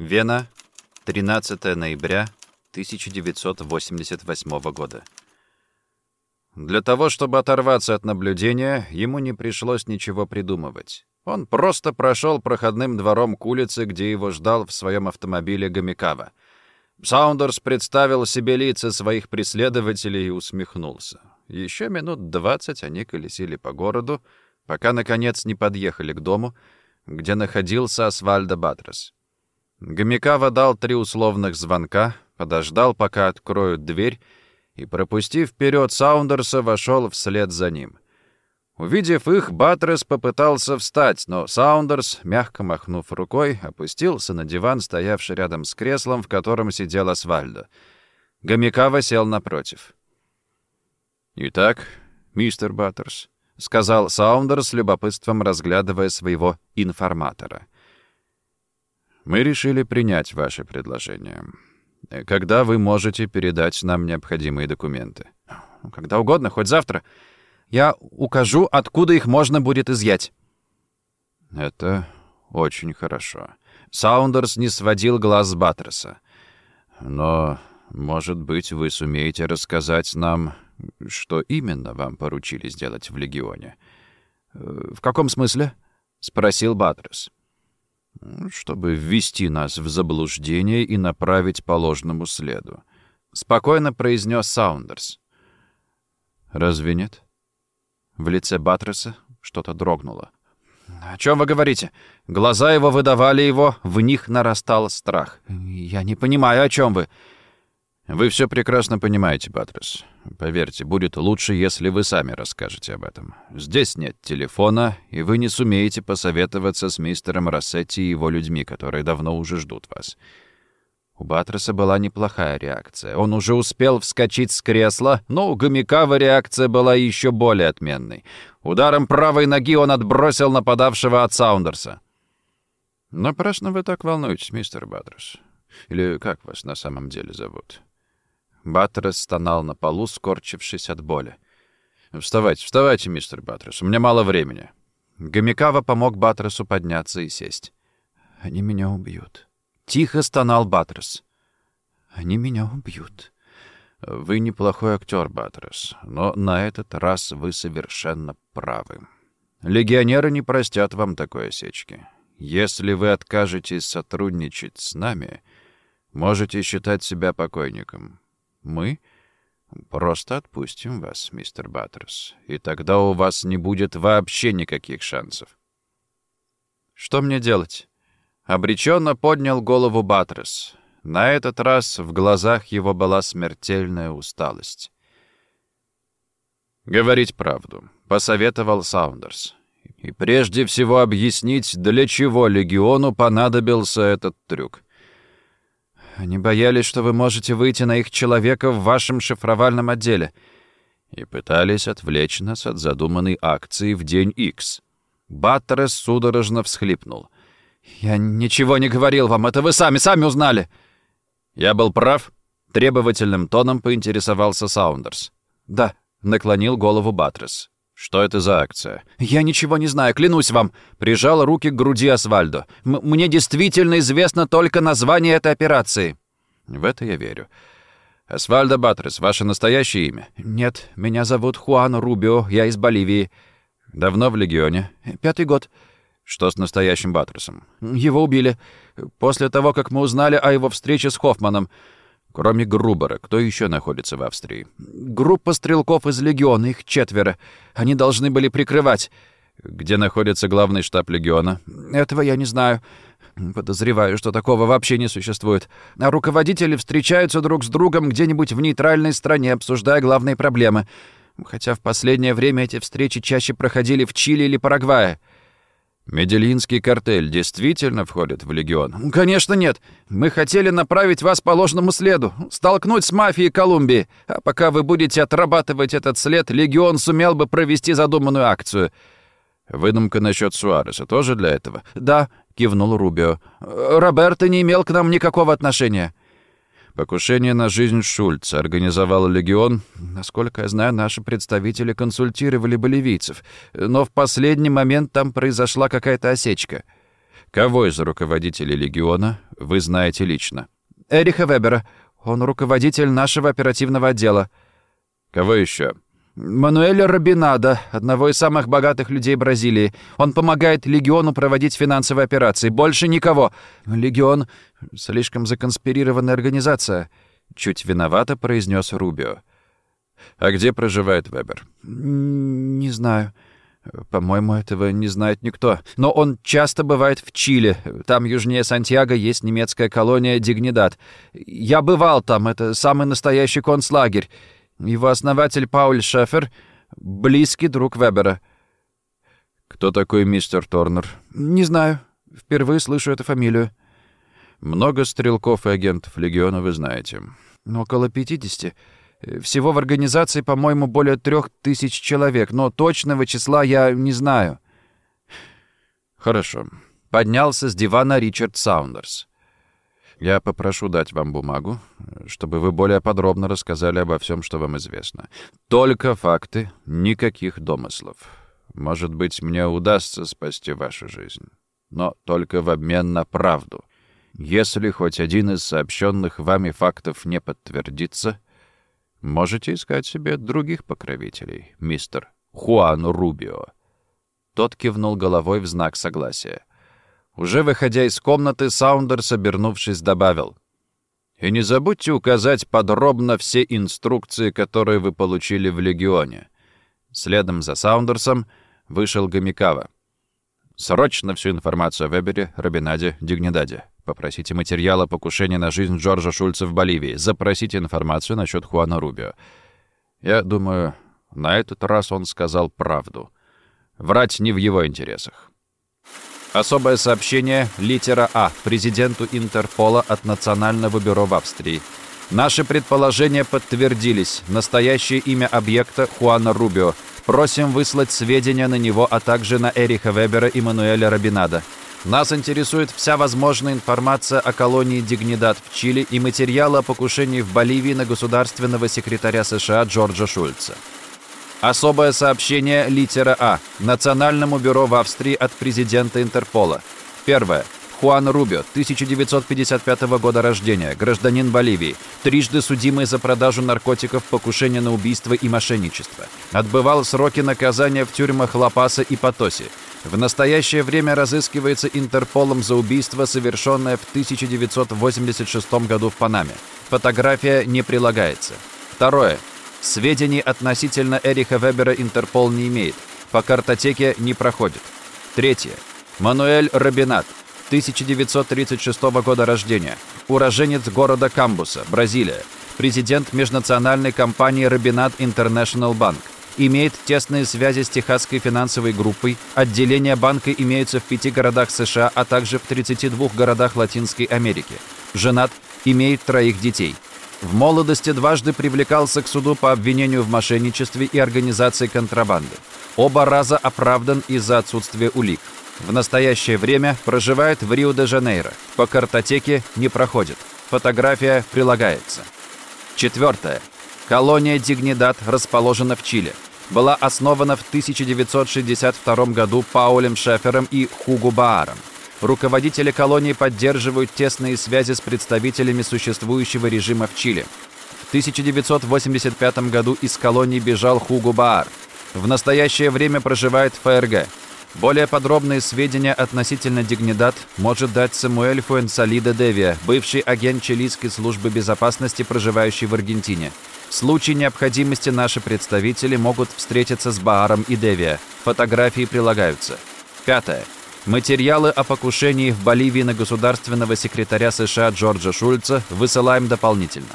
Вена, 13 ноября 1988 года. Для того, чтобы оторваться от наблюдения, ему не пришлось ничего придумывать. Он просто прошел проходным двором к улице, где его ждал в своем автомобиле Гомикава. Саундерс представил себе лица своих преследователей и усмехнулся. Еще минут двадцать они колесили по городу, пока, наконец, не подъехали к дому, где находился Асвальдо Батрес. Гомикава дал три условных звонка, подождал, пока откроют дверь, и, пропустив вперед Саундерса, вошел вслед за ним. Увидев их, Батрес попытался встать, но Саундерс, мягко махнув рукой, опустился на диван, стоявший рядом с креслом, в котором сидел Асвальдо. Гомикава сел напротив. «Итак, мистер Баттерс», — сказал Саундерс любопытством, разглядывая своего информатора — мы решили принять ваше предложение. Когда вы можете передать нам необходимые документы? Когда угодно, хоть завтра. Я укажу, откуда их можно будет изъять. Это очень хорошо. Саундерс не сводил глаз с Баттерса. Но, может быть, вы сумеете рассказать нам, что именно вам поручили сделать в Легионе? «В каком смысле?» — спросил Баттерс чтобы ввести нас в заблуждение и направить по ложному следу. Спокойно произнес Саундерс. Разве нет? В лице Батреса что-то дрогнуло. «О чем вы говорите? Глаза его выдавали его, в них нарастал страх. Я не понимаю, о чем вы. Вы все прекрасно понимаете, Батрес. Поверьте, будет лучше, если вы сами расскажете об этом. Здесь нет телефона, и вы не сумеете посоветоваться с мистером Рассетти и его людьми, которые давно уже ждут вас. У Батреса была неплохая реакция. Он уже успел вскочить с кресла, но у Гомикава реакция была еще более отменной. Ударом правой ноги он отбросил нападавшего от Саундерса. «Напрасно вы так волнуетесь, мистер Батрес. Или как вас на самом деле зовут?» Баттерес стонал на полу, скорчившись от боли. «Вставайте, вставайте, мистер Баттерес, у меня мало времени». Гомикава помог Баттересу подняться и сесть. «Они меня убьют». Тихо стонал Баттерес. «Они меня убьют». «Вы неплохой актер, Баттерес, но на этот раз вы совершенно правы. Легионеры не простят вам такой осечки. Если вы откажетесь сотрудничать с нами, можете считать себя покойником. Мы просто отпустим вас, мистер Баттерс, и тогда у вас не будет вообще никаких шансов. Что мне делать? Обреченно поднял голову Баттерс. На этот раз в глазах его была смертельная усталость. «Говорить правду», — посоветовал Саундерс. «И прежде всего объяснить, для чего Легиону понадобился этот трюк. Они боялись, что вы можете выйти на их человека в вашем шифровальном отделе. И пытались отвлечь нас от задуманной акции в день X. Баттерес судорожно всхлипнул. «Я ничего не говорил вам, это вы сами, сами узнали!» «Я был прав?» — требовательным тоном поинтересовался Саундерс. «Да», — наклонил голову Баттерес. «Что это за акция?» «Я ничего не знаю, клянусь вам!» Прижал руки к груди Асвальдо. «Мне действительно известно только название этой операции». «В это я верю. Асвальдо Батрес, ваше настоящее имя?» «Нет, меня зовут Хуан Рубио, я из Боливии». «Давно в Легионе?» «Пятый год». «Что с настоящим Батресом?» «Его убили. После того, как мы узнали о его встрече с Хоффманом». Кроме Грубера, кто еще находится в Австрии? Группа стрелков из Легиона, их четверо. Они должны были прикрывать. Где находится главный штаб Легиона? Этого я не знаю. Подозреваю, что такого вообще не существует. А руководители встречаются друг с другом где-нибудь в нейтральной стране, обсуждая главные проблемы. Хотя в последнее время эти встречи чаще проходили в Чили или Парагвае. Медельинский картель действительно входит в легион? Конечно нет. Мы хотели направить вас по ложному следу, столкнуть с мафией Колумбии. А пока вы будете отрабатывать этот след, легион сумел бы провести задуманную акцию. Выдумка насчет Суареса тоже для этого? Да, кивнул Рубио. Роберто не имел к нам никакого отношения. Покушение на жизнь Шульца организовал легион. Насколько я знаю, наши представители консультировали боливийцев, но в последний момент там произошла какая-то осечка. Кого из руководителей легиона вы знаете лично? Эриха Вебера. Он руководитель нашего оперативного отдела. Кого еще? Мануэля Робинада, одного из самых богатых людей Бразилии. Он помогает Легиону проводить финансовые операции. Больше никого. Легион — слишком законспирированная организация. Чуть виновато произнес Рубио. А где проживает Вебер? Не знаю. По-моему, этого не знает никто. Но он часто бывает в Чили. Там южнее Сантьяго есть немецкая колония Дигнидад. Я бывал там, это самый настоящий концлагерь. Его основатель Пауль Шефер — близкий друг Вебера. Кто такой мистер Торнер? Не знаю. Впервые слышу эту фамилию. Много стрелков и агентов Легиона вы знаете. Около пятидесяти. Всего в организации, по-моему, более трех тысяч человек, но точного числа я не знаю. Хорошо. Поднялся с дивана Ричард Саундерс. Я попрошу дать вам бумагу, чтобы вы более подробно рассказали обо всем, что вам известно. Только факты, никаких домыслов. Может быть, мне удастся спасти вашу жизнь. Но только в обмен на правду. Если хоть один из сообщенных вами фактов не подтвердится, Можете искать себе других покровителей, мистер Хуан Рубио». Тот кивнул головой в знак согласия. Уже выходя из комнаты, Саундерс, обернувшись, добавил. «И не забудьте указать подробно все инструкции, которые вы получили в Легионе». Следом за Саундерсом вышел Гамикава. «Срочно всю информацию о Вебере, Робинаде, Дигнидаде. Попросите материала покушения на жизнь Джорджа Шульца в Боливии. Запросите информацию насчет Хуана Рубио. Я думаю, на этот раз он сказал правду. Врать не в его интересах. Особое сообщение литера А президенту Интерпола от Национального бюро в Австрии. Наши предположения подтвердились. Настоящее имя объекта Хуана Рубио. Просим выслать сведения на него, а также на Эриха Вебера и Мануэля Робинада. Нас интересует вся возможная информация о колонии Дигнидад в Чили и материалы о покушении в Боливии на государственного секретаря США Джорджа Шульца. Особое сообщение литера А Национальному бюро в Австрии от президента Интерпола. Первое. Хуан Рубио, 1955 года рождения, гражданин Боливии, трижды судимый за продажу наркотиков, покушение на убийство и мошенничество. Отбывал сроки наказания в тюрьмах Ла-Паса и Потоси. В настоящее время разыскивается Интерполом за убийство, совершенное в 1986 году в Панаме. Фотография не прилагается. Второе. Сведений относительно Эриха Вебера Интерпол не имеет. По картотеке не проходит. Третье. Мануэль Робинат, 1936 года рождения. Уроженец города Камбуса, Бразилия. Президент межнациональной компании Робинат International Bank имеет тесные связи с техасской финансовой группой. Отделения банка имеются в пяти городах США, а также в 32 городах Латинской Америки. Женат, имеет троих детей. В молодости дважды привлекался к суду по обвинению в мошенничестве и организации контрабанды. Оба раза оправдан из-за отсутствия улик. В настоящее время проживает в Рио-де-Жанейро. По картотеке не проходит. Фотография прилагается. Четвертое. Колония Дигнидад расположена в Чили была основана в 1962 году Паулем Шефером и Хугу Бааром. Руководители колонии поддерживают тесные связи с представителями существующего режима в Чили. В 1985 году из колонии бежал Хугу Баар. В настоящее время проживает в ФРГ. Более подробные сведения относительно Дигнидад может дать Самуэль Фуэнсалида Девия, бывший агент чилийской службы безопасности, проживающий в Аргентине. В случае необходимости наши представители могут встретиться с Бааром и Девия. Фотографии прилагаются. Пятое. Материалы о покушении в Боливии на государственного секретаря США Джорджа Шульца высылаем дополнительно.